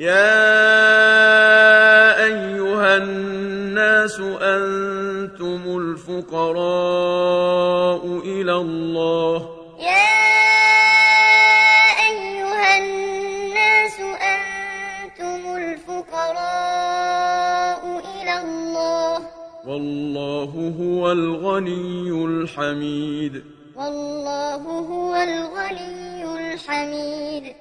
يَا أَيُّهَا النَّاسُ أَنتُمُ الْفُقَرَاءُ إِلَى اللَّهِ ۖ. يَا أَيُّهَا النَّاسُ أَنتُمُ الْفُقَرَاءُ إِلَى اللَّهِ ۖ. وَاللَّهُ هُوَ الْغَنِيُّ الْحَمِيدُ. وَاللَّهُ هُوَ الْغَنِيُّ الْحَمِيدُ.